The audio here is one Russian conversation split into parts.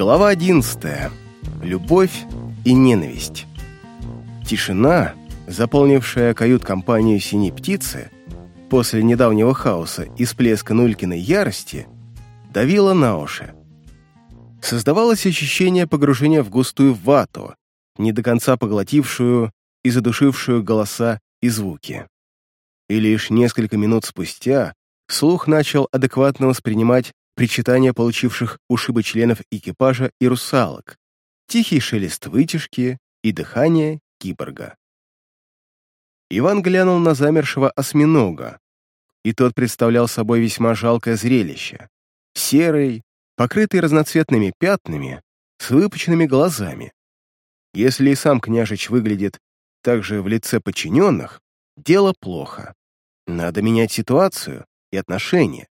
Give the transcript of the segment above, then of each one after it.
Глава 11. Любовь и ненависть. Тишина, заполнившая кают-компанию «Синей птицы» после недавнего хаоса и всплеска Нулькиной ярости, давила на уши. Создавалось ощущение погружения в густую вату, не до конца поглотившую и задушившую голоса и звуки. И лишь несколько минут спустя слух начал адекватно воспринимать причитания получивших ушибы членов экипажа и русалок, тихий шелест вытяжки и дыхание киборга. Иван глянул на замершего осьминога, и тот представлял собой весьма жалкое зрелище. Серый, покрытый разноцветными пятнами, с выпученными глазами. Если и сам княжич выглядит так же в лице подчиненных, дело плохо. Надо менять ситуацию и отношения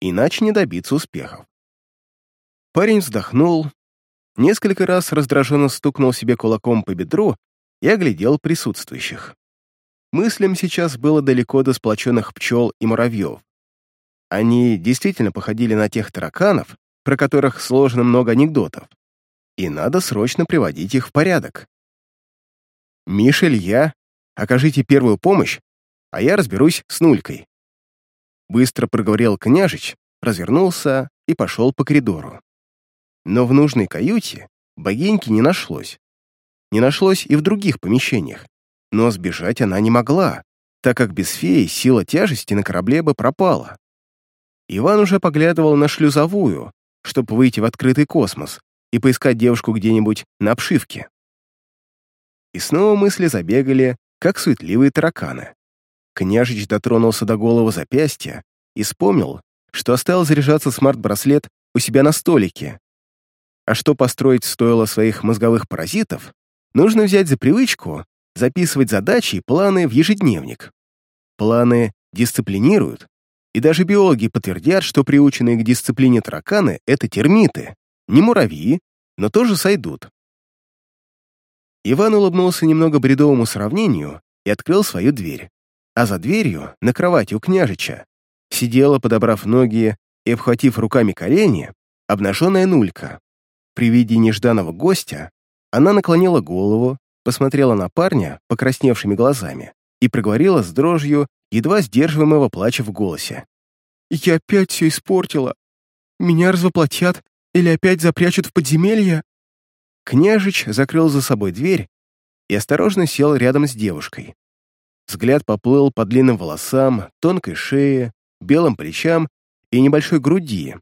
иначе не добиться успехов. Парень вздохнул, несколько раз раздраженно стукнул себе кулаком по бедру и оглядел присутствующих. Мыслям сейчас было далеко до сплоченных пчел и муравьев. Они действительно походили на тех тараканов, про которых сложно много анекдотов, и надо срочно приводить их в порядок. «Мишель, я, окажите первую помощь, а я разберусь с нулькой», Быстро проговорил княжич, развернулся и пошел по коридору. Но в нужной каюте богиньки не нашлось. Не нашлось и в других помещениях, но сбежать она не могла, так как без феи сила тяжести на корабле бы пропала. Иван уже поглядывал на шлюзовую, чтобы выйти в открытый космос и поискать девушку где-нибудь на обшивке. И снова мысли забегали, как суетливые тараканы. Княжич дотронулся до голого запястья и вспомнил, что оставил заряжаться смарт-браслет у себя на столике. А что построить стоило своих мозговых паразитов, нужно взять за привычку записывать задачи и планы в ежедневник. Планы дисциплинируют, и даже биологи подтвердят, что приученные к дисциплине тараканы — это термиты, не муравьи, но тоже сойдут. Иван улыбнулся немного бредовому сравнению и открыл свою дверь а за дверью, на кровати у княжича, сидела, подобрав ноги и обхватив руками колени, обнаженная нулька. При виде нежданного гостя она наклонила голову, посмотрела на парня покрасневшими глазами и проговорила с дрожью, едва сдерживаемого плача в голосе. «Я опять все испортила. Меня развоплотят или опять запрячут в подземелье?» Княжич закрыл за собой дверь и осторожно сел рядом с девушкой. Взгляд поплыл по длинным волосам, тонкой шее, белым плечам и небольшой груди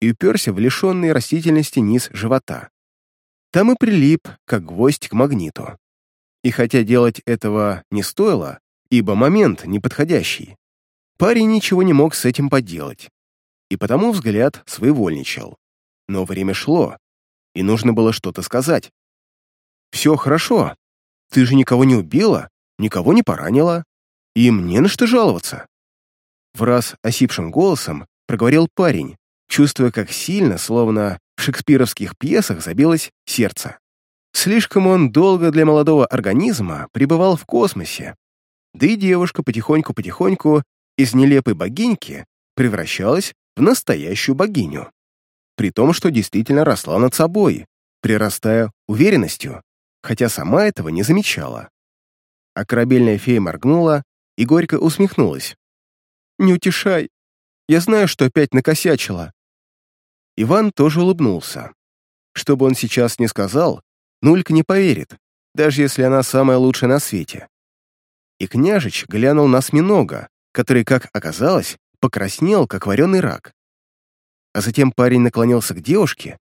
и уперся в лишенный растительности низ живота. Там и прилип, как гвоздь к магниту. И хотя делать этого не стоило, ибо момент неподходящий, парень ничего не мог с этим поделать, и потому взгляд своевольничал. Но время шло, и нужно было что-то сказать. «Все хорошо. Ты же никого не убила?» никого не поранила, и им не на что жаловаться. В раз осипшим голосом проговорил парень, чувствуя, как сильно, словно в шекспировских пьесах, забилось сердце. Слишком он долго для молодого организма пребывал в космосе, да и девушка потихоньку-потихоньку из нелепой богиньки превращалась в настоящую богиню. При том, что действительно росла над собой, прирастая уверенностью, хотя сама этого не замечала а корабельная фея моргнула и горько усмехнулась. «Не утешай. Я знаю, что опять накосячила». Иван тоже улыбнулся. Что бы он сейчас ни сказал, Нулька не поверит, даже если она самая лучшая на свете. И княжич глянул на осьминога, который, как оказалось, покраснел, как вареный рак. А затем парень наклонился к девушке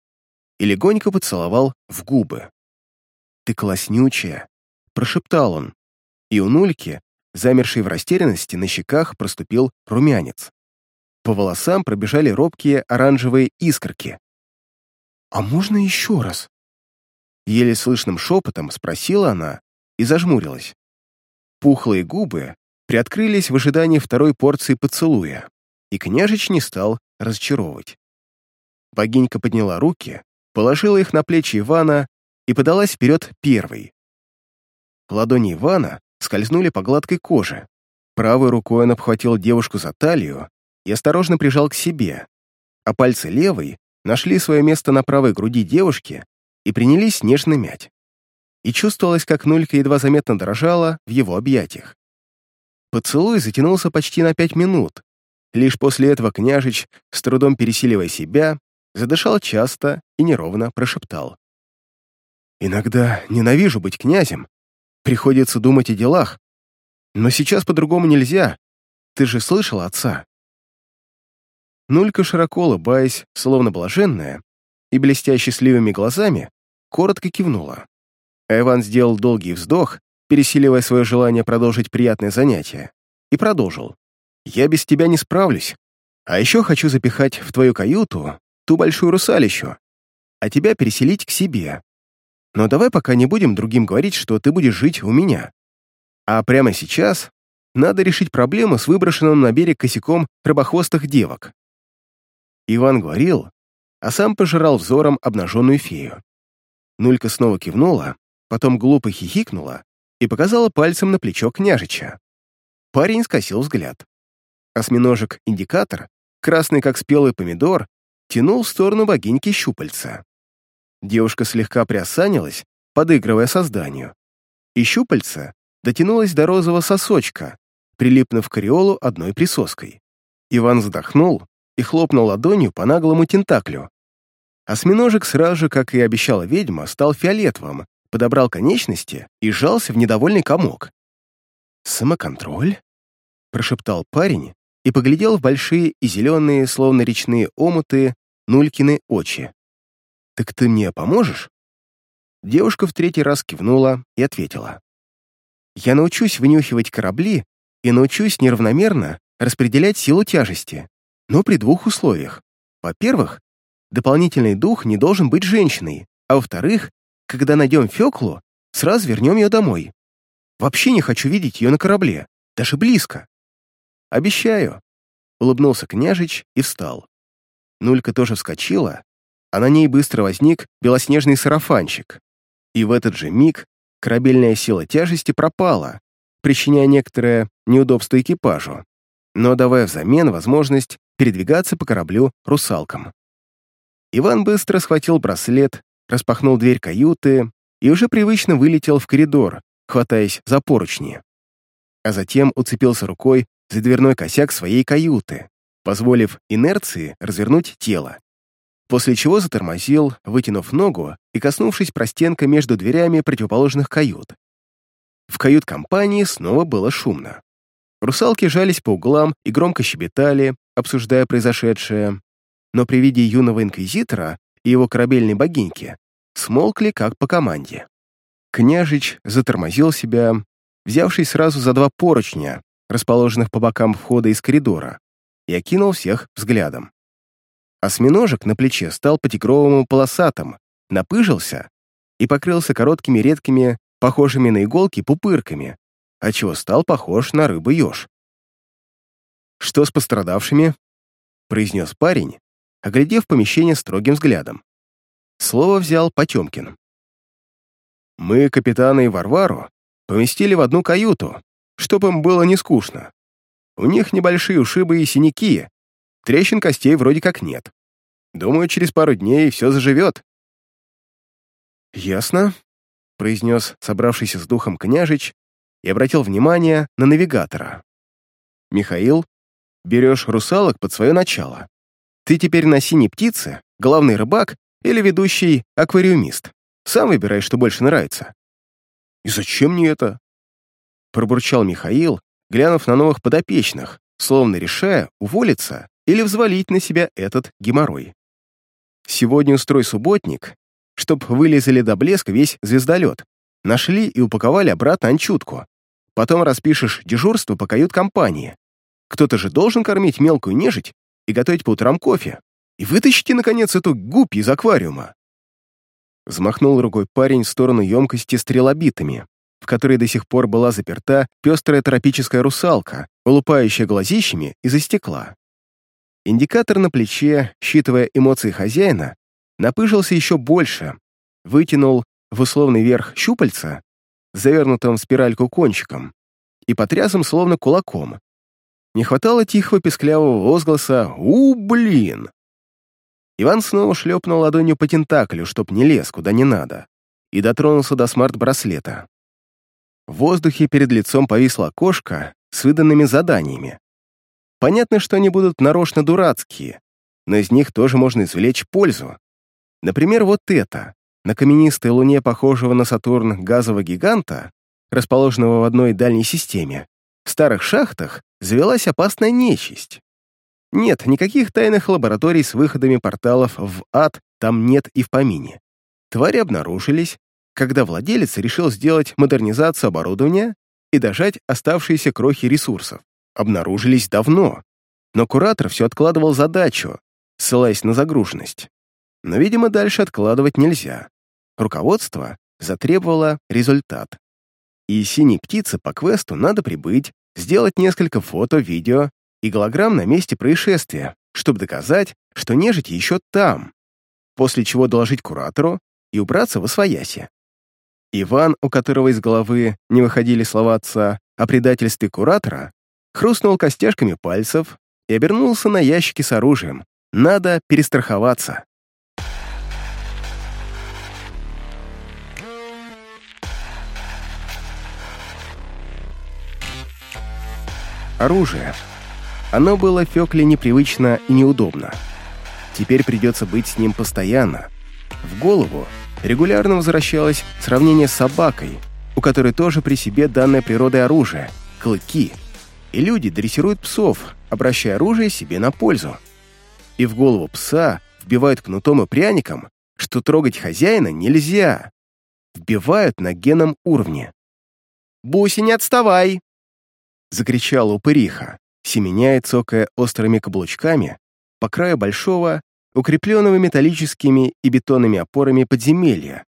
и легонько поцеловал в губы. «Ты класснючая», — прошептал он и у Нульки, замершей в растерянности, на щеках проступил румянец. По волосам пробежали робкие оранжевые искорки. «А можно еще раз?» Еле слышным шепотом спросила она и зажмурилась. Пухлые губы приоткрылись в ожидании второй порции поцелуя, и княжич не стал разочаровывать. Богинька подняла руки, положила их на плечи Ивана и подалась вперед первой. Ладони Ивана скользнули по гладкой коже. Правой рукой он обхватил девушку за талию и осторожно прижал к себе, а пальцы левой нашли свое место на правой груди девушки и принялись нежно мять. И чувствовалось, как Нулька едва заметно дрожала в его объятиях. Поцелуй затянулся почти на пять минут. Лишь после этого княжич, с трудом пересиливая себя, задышал часто и неровно прошептал. «Иногда ненавижу быть князем. Приходится думать о делах. Но сейчас по-другому нельзя. Ты же слышал отца?» Нулька, широко улыбаясь, словно блаженная, и блестя счастливыми глазами, коротко кивнула. Эван сделал долгий вздох, пересиливая свое желание продолжить приятное занятие, и продолжил. «Я без тебя не справлюсь. А еще хочу запихать в твою каюту ту большую русалищу, а тебя переселить к себе. Но давай пока не будем другим говорить, что ты будешь жить у меня. А прямо сейчас надо решить проблему с выброшенным на берег косяком рыбохвостых девок». Иван говорил, а сам пожирал взором обнаженную фею. Нулька снова кивнула, потом глупо хихикнула и показала пальцем на плечо княжича. Парень скосил взгляд. Осьминожек-индикатор, красный как спелый помидор, тянул в сторону богиньки щупальца. Девушка слегка приосанилась, подыгрывая созданию. И щупальца дотянулась до розового сосочка, прилипнув к ореолу одной присоской. Иван вздохнул и хлопнул ладонью по наглому тентаклю. Осьминожек сразу же, как и обещала ведьма, стал фиолетовым, подобрал конечности и сжался в недовольный комок. «Самоконтроль?» — прошептал парень и поглядел в большие и зеленые, словно речные омуты, Нулькины очи. «Так ты мне поможешь?» Девушка в третий раз кивнула и ответила. «Я научусь вынюхивать корабли и научусь неравномерно распределять силу тяжести, но при двух условиях. Во-первых, дополнительный дух не должен быть женщиной, а во-вторых, когда найдем Феклу, сразу вернем ее домой. Вообще не хочу видеть ее на корабле, даже близко. Обещаю. Улыбнулся княжич и встал. Нулька тоже вскочила, а на ней быстро возник белоснежный сарафанчик. И в этот же миг корабельная сила тяжести пропала, причиняя некоторое неудобство экипажу, но давая взамен возможность передвигаться по кораблю русалкам. Иван быстро схватил браслет распахнул дверь каюты и уже привычно вылетел в коридор, хватаясь за поручни. А затем уцепился рукой за дверной косяк своей каюты, позволив инерции развернуть тело. После чего затормозил, вытянув ногу и коснувшись простенка между дверями противоположных кают. В кают-компании снова было шумно. Русалки жались по углам и громко щебетали, обсуждая произошедшее, но при виде юного инквизитора и его корабельной богиньки смолкли как по команде. Княжич затормозил себя, взявшись сразу за два поручня, расположенных по бокам входа из коридора, и окинул всех взглядом. Осьминожек на плече стал по-тигровому полосатым, напыжился и покрылся короткими редкими, похожими на иголки, пупырками, отчего стал похож на рыбу-еж. «Что с пострадавшими?» — произнес парень, оглядев помещение строгим взглядом. Слово взял Потемкин. «Мы капитана и Варвару поместили в одну каюту, чтобы им было не скучно. У них небольшие ушибы и синяки, трещин костей вроде как нет. Думаю, через пару дней все заживет». «Ясно», — произнес собравшийся с духом княжич и обратил внимание на навигатора. «Михаил, берешь русалок под свое начало. Ты теперь на синей птице, главный рыбак или ведущий аквариумист. Сам выбирай, что больше нравится». «И зачем мне это?» Пробурчал Михаил, глянув на новых подопечных, словно решая, уволиться или взвалить на себя этот геморрой. «Сегодня устрой субботник, чтоб вылезали до блеска весь звездолет, нашли и упаковали обратно анчутку. Потом распишешь дежурство по кают-компании. Кто-то же должен кормить мелкую нежить и готовить по утрам кофе. И вытащите, наконец, эту гуппи из аквариума!» Взмахнул рукой парень в сторону емкости с трилобитами, в которой до сих пор была заперта пестрая тропическая русалка, улупающая глазищами из-за стекла. Индикатор на плече, считывая эмоции хозяина, напыжился еще больше, вытянул в условный верх щупальца, завернутым в спиральку кончиком, и потряс им словно кулаком. Не хватало тихого песклявого возгласа «У, блин!» Иван снова шлепнул ладонью по тентаклю, чтоб не лез куда не надо, и дотронулся до смарт-браслета. В воздухе перед лицом повисла окошко с выданными заданиями. Понятно, что они будут нарочно дурацкие, но из них тоже можно извлечь пользу. Например, вот это. На каменистой луне, похожего на Сатурн газового гиганта, расположенного в одной дальней системе, в старых шахтах завелась опасная нечисть. Нет, никаких тайных лабораторий с выходами порталов в ад там нет и в помине. Твари обнаружились, когда владелец решил сделать модернизацию оборудования и дожать оставшиеся крохи ресурсов. Обнаружились давно, но куратор все откладывал задачу, ссылаясь на загруженность. Но, видимо, дальше откладывать нельзя. Руководство затребовало результат. И синей птице по квесту надо прибыть, сделать несколько фото, видео и голограмм на месте происшествия, чтобы доказать, что нежить еще там, после чего доложить куратору и убраться в освояси. Иван, у которого из головы не выходили слова отца о предательстве куратора, хрустнул костяшками пальцев и обернулся на ящики с оружием. Надо перестраховаться. Оружие. Оно было Фёкле непривычно и неудобно. Теперь придется быть с ним постоянно. В голову регулярно возвращалось сравнение с собакой, у которой тоже при себе данное природой оружие — клыки. И люди дрессируют псов, обращая оружие себе на пользу. И в голову пса вбивают кнутом и пряником, что трогать хозяина нельзя. Вбивают на генном уровне. «Буси, не отставай!» Закричала упыриха, семеняя цокая острыми каблучками по краю большого укрепленного металлическими и бетонными опорами подземелья,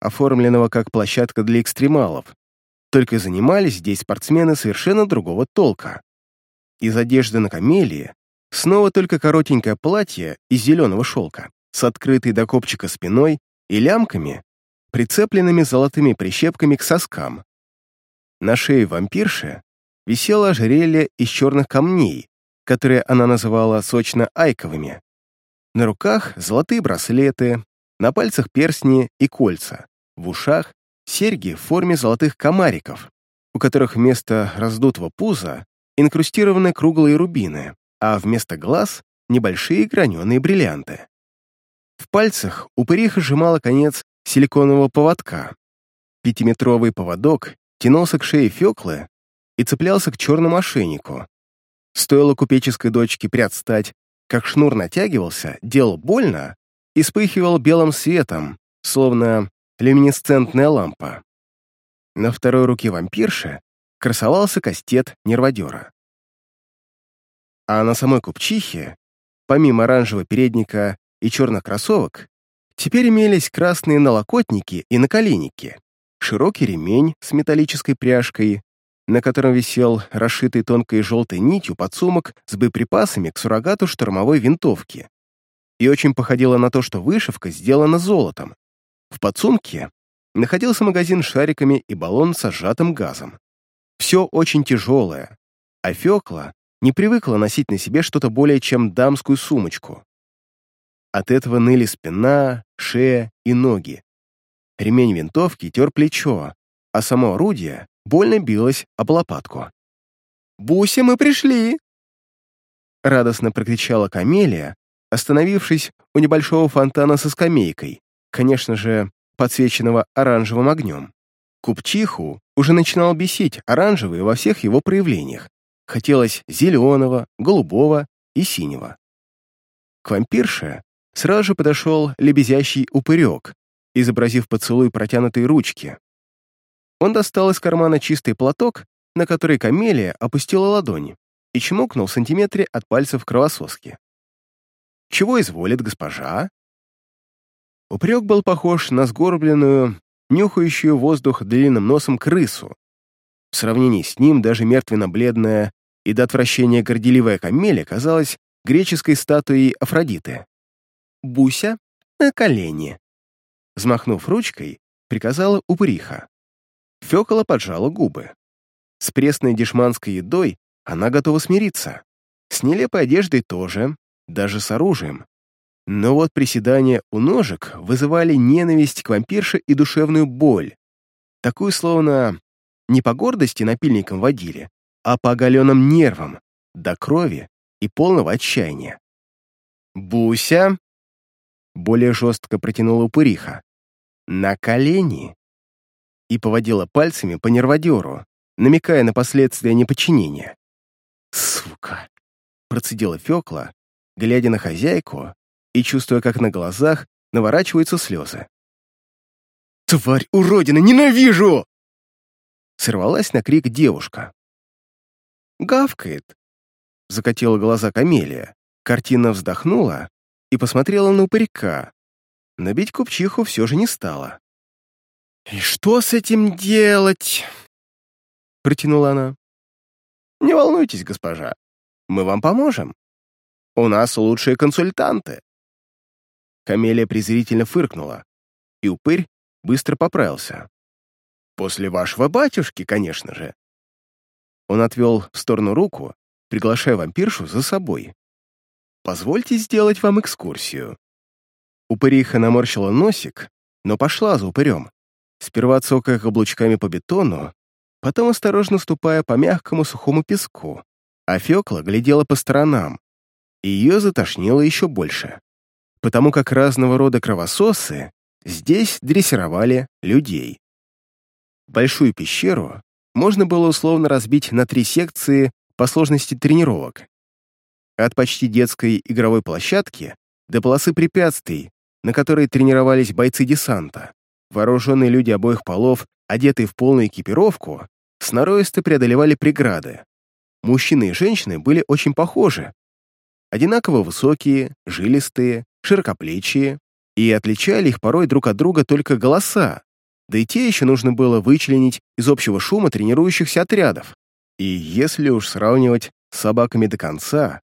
оформленного как площадка для экстремалов. Только занимались здесь спортсмены совершенно другого толка. Из одежды на камелии снова только коротенькое платье из зеленого шелка с открытой до копчика спиной и лямками, прицепленными золотыми прищепками к соскам. На шее вампирши висело ожерелье из черных камней, которые она называла сочно-айковыми, на руках золотые браслеты, на пальцах перстни и кольца, в ушах серьги в форме золотых комариков, у которых вместо раздутого пуза инкрустированы круглые рубины, а вместо глаз — небольшие граненые бриллианты. В пальцах упыриха сжимала конец силиконового поводка. Пятиметровый поводок тянулся к шее Феклы и цеплялся к черному ошейнику. Стоило купеческой дочке приотстать как шнур натягивался, делал больно и вспыхивал белым светом, словно люминесцентная лампа. На второй руке вампирши красовался кастет нерводера. А на самой купчихе, помимо оранжевого передника и черных кроссовок, теперь имелись красные налокотники и наколенники, широкий ремень с металлической пряжкой, на котором висел расшитый тонкой желтой нитью подсумок с боеприпасами к суррогату штурмовой винтовки. И очень походило на то, что вышивка сделана золотом. В подсумке находился магазин с шариками и баллон со сжатым газом. Все очень тяжелое, а Фёкла не привыкла носить на себе что-то более чем дамскую сумочку. От этого ныли спина, шея и ноги. Ремень винтовки тер плечо, а само орудие больно билась об лопатку. «Буся, мы пришли!» Радостно прокричала Камелия, остановившись у небольшого фонтана со скамейкой, конечно же, подсвеченного оранжевым огнем. Купчиху уже начинал бесить оранжевый во всех его проявлениях. Хотелось зеленого, голубого и синего. К вампирше сразу же подошел лебезящий упырек, изобразив поцелуй протянутой ручки, он достал из кармана чистый платок, на который камелия опустила ладони, и чмокнул в сантиметре от пальцев кровососки. «Чего изволит госпожа?» Упрек был похож на сгорбленную, нюхающую воздух длинным носом крысу. В сравнении с ним даже мертвенно-бледная и до отвращения горделивая камелия казалась греческой статуей Афродиты. «Буся на колени!» Взмахнув ручкой, приказала упыриха. Фёкола поджала губы. С пресной дешманской едой она готова смириться. С нелепой одеждой тоже, даже с оружием. Но вот приседания у ножек вызывали ненависть к вампирше и душевную боль. Такую, словно, не по гордости напильником водили, а по оголенным нервам, до крови и полного отчаяния. «Буся!» — более жестко протянула упыриха. «На колени!» И поводила пальцами по нерводеру, намекая на последствия неподчинения. «Сука!» — процедила Фёкла, глядя на хозяйку и чувствуя, как на глазах наворачиваются слезы. «Тварь уродина, ненавижу!» Сорвалась на крик девушка. «Гавкает!» — закатила глаза Камелия, картина вздохнула и посмотрела на упырька, но бить купчиху все же не стала. «И что с этим делать?» — протянула она. «Не волнуйтесь, госпожа, мы вам поможем. У нас лучшие консультанты». Камелия презрительно фыркнула, и упырь быстро поправился. «После вашего батюшки, конечно же». Он отвел в сторону руку, приглашая вампиршу за собой. «Позвольте сделать вам экскурсию». Упыриха наморщила носик, но пошла за упырем, сперва цокая каблучками по бетону, потом осторожно ступая по мягкому сухому песку, а Фёкла глядела по сторонам, и ее затошнило еще больше потому как разного рода кровососы здесь дрессировали людей. Большую пещеру можно было условно разбить на три секции по сложности тренировок. От почти детской игровой площадки до полосы препятствий, на которой тренировались бойцы десанта. Вооруженные люди обоих полов, одетые в полную экипировку, сноровисто преодолевали преграды. Мужчины и женщины были очень похожи. Одинаково высокие, жилистые, широкоплечие, и отличали их порой друг от друга только голоса, да и те еще нужно было вычленить из общего шума тренирующихся отрядов. И если уж сравнивать с собаками до конца,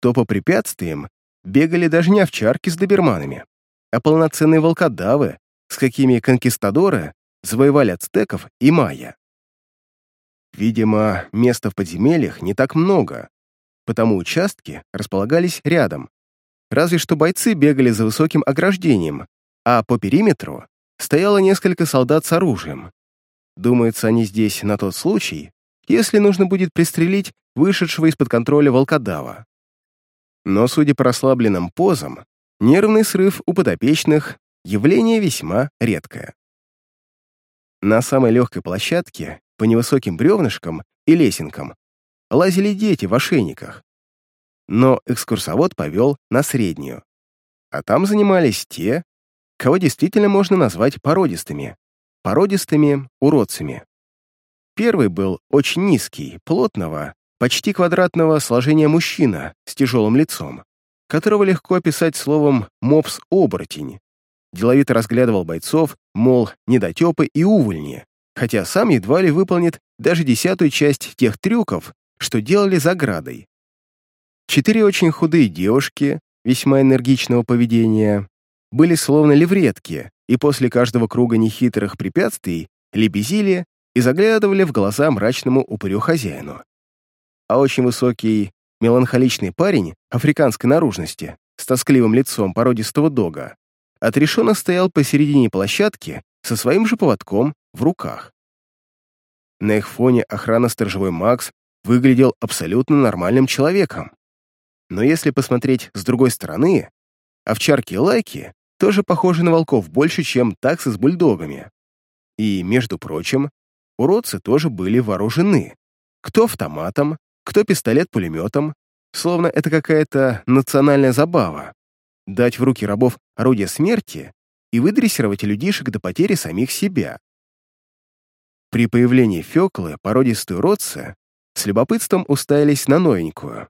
то по препятствиям бегали даже не овчарки с доберманами, а полноценные волкодавы, с какими конкистадоры завоевали ацтеков и майя. Видимо, места в подземельях не так много, потому участки располагались рядом, разве что бойцы бегали за высоким ограждением, а по периметру стояло несколько солдат с оружием. Думается, они здесь на тот случай, если нужно будет пристрелить вышедшего из-под контроля волкодава. Но, судя по расслабленным позам, нервный срыв у подопечных — явление весьма редкое. На самой легкой площадке, по невысоким бревнышкам и лесенкам, лазили дети в ошейниках, но экскурсовод повел на среднюю. А там занимались те, кого действительно можно назвать породистыми, породистыми уродцами. Первый был очень низкий, плотного, почти квадратного сложения мужчина с тяжелым лицом, которого легко описать словом «мопс-оборотень». Деловито разглядывал бойцов, мол, недотепы и увольни, хотя сам едва ли выполнит даже десятую часть тех трюков, что делали за градой. Четыре очень худые девушки, весьма энергичного поведения, были словно левретки, и после каждого круга нехитрых препятствий лебезили и заглядывали в глаза мрачному упырю-хозяину. А очень высокий, меланхоличный парень африканской наружности с тоскливым лицом породистого дога отрешенно стоял посередине площадки со своим же поводком в руках. На их фоне охрана сторожевой Макс выглядел абсолютно нормальным человеком. Но если посмотреть с другой стороны, овчарки и лайки тоже похожи на волков больше, чем таксы с бульдогами. И, между прочим, уродцы тоже были вооружены. Кто автоматом, кто пистолет-пулеметом, словно это какая-то национальная забава. Дать в руки рабов орудие смерти и выдрессировать людишек до потери самих себя. При появлении Фёклы породистые уродцы с любопытством уставились на новенькую.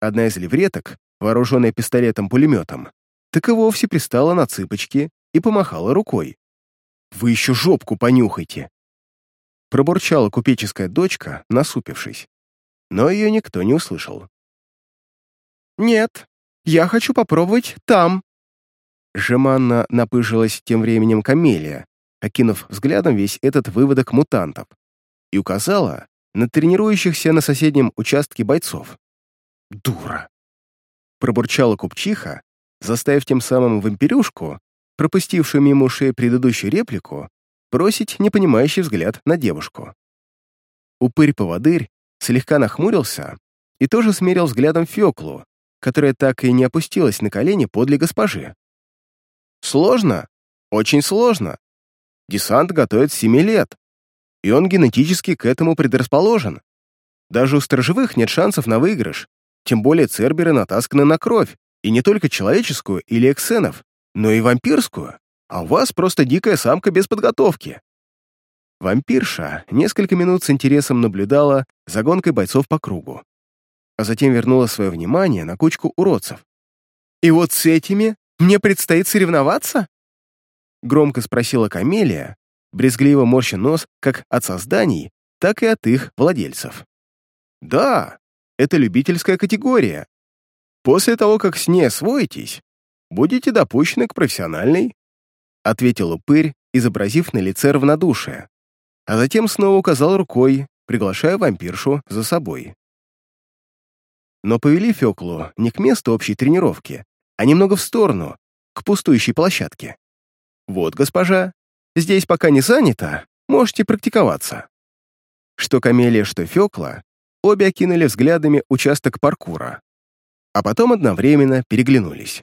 Одна из левреток, вооруженная пистолетом-пулеметом, так и вовсе пристала на цыпочки и помахала рукой. «Вы еще жопку понюхайте!» Пробурчала купеческая дочка, насупившись. Но ее никто не услышал. «Нет, я хочу попробовать там!» Жеманно напыжилась тем временем Камелия, окинув взглядом весь этот выводок мутантов, и указала на тренирующихся на соседнем участке бойцов. «Дура!» Пробурчала купчиха заставив тем самым вампирюшку, пропустившую мимо ушей предыдущую реплику, бросить непонимающий взгляд на девушку. Упырь-поводырь слегка нахмурился и тоже смерил взглядом Феклу, которая так и не опустилась на колени подле госпожи. «Сложно? Очень сложно. Десант готовит с семи лет, и он генетически к этому предрасположен. Даже у сторожевых нет шансов на выигрыш, тем более церберы натасканы на кровь, и не только человеческую или эксенов, но и вампирскую, а у вас просто дикая самка без подготовки. Вампирша несколько минут с интересом наблюдала за гонкой бойцов по кругу, а затем вернула свое внимание на кучку уродцев. «И вот с этими мне предстоит соревноваться?» Громко спросила Камелия, брезгливо морща нос как от созданий, так и от их владельцев. «Да, это любительская категория. После того, как с ней освоитесь, будете допущены к профессиональной», ответил упырь, изобразив на лице равнодушие, а затем снова указал рукой, приглашая вампиршу за собой. Но повели Феклу не к месту общей тренировки, а немного в сторону, к пустующей площадке. «Вот, госпожа, здесь пока не занято, можете практиковаться». Что Камелия, что Фекла, обе окинули взглядами участок паркура, а потом одновременно переглянулись.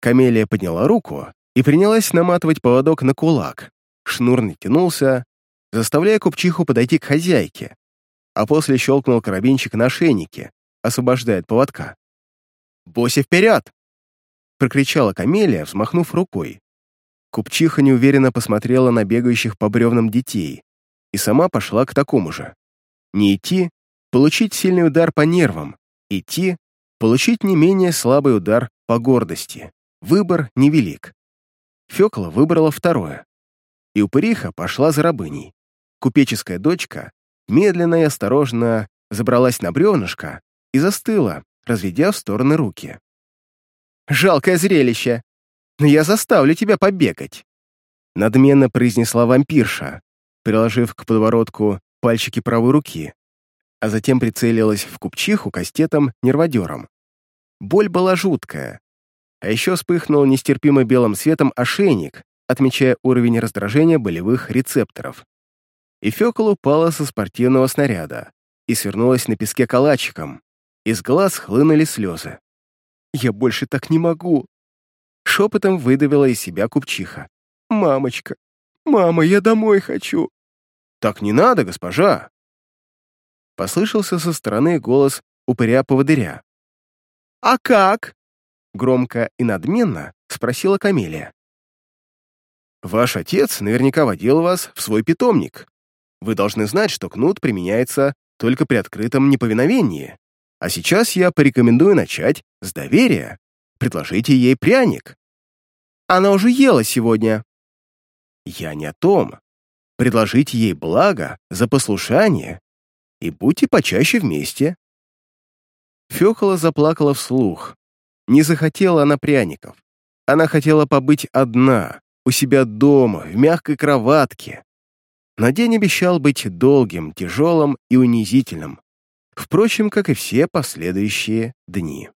Камелия подняла руку и принялась наматывать поводок на кулак. Шнур натянулся, заставляя купчиху подойти к хозяйке, а после щелкнул карабинчик на шейнике, освобождая от поводка. «Боси вперед!» — прокричала Камелия, взмахнув рукой. Купчиха неуверенно посмотрела на бегающих по бревнам детей и сама пошла к такому же. Не идти, получить сильный удар по нервам, идти, получить не менее слабый удар по гордости. Выбор невелик. Фёкла выбрала второе. И упыриха пошла за рабыней. Купеческая дочка медленно и осторожно забралась на бревнышко и застыла, разведя в стороны руки. «Жалкое зрелище! Но я заставлю тебя побегать!» Надменно произнесла вампирша, приложив к подбородку пальчики правой руки, а затем прицелилась в купчиху кастетом-нерводером. Боль была жуткая. А еще вспыхнул нестерпимо белым светом ошейник, отмечая уровень раздражения болевых рецепторов. И Фёкол упала со спортивного снаряда и свернулась на песке калачиком. Из глаз хлынули слезы. «Я больше так не могу!» Шепотом выдавила из себя купчиха. «Мамочка! Мама, я домой хочу!» «Так не надо, госпожа!» Послышался со стороны голос упыря-поводыря. «А как?» Громко и надменно спросила Камелия. «Ваш отец наверняка водил вас в свой питомник. Вы должны знать, что кнут применяется только при открытом неповиновении. А сейчас я порекомендую начать с доверия. Предложите ей пряник». «Она уже ела сегодня». «Я не о том. Предложите ей благо за послушание и будьте почаще вместе». Фёкола заплакала вслух. Не захотела она пряников. Она хотела побыть одна, у себя дома, в мягкой кроватке. Но день обещал быть долгим, тяжелым и унизительным. Впрочем, как и все последующие дни.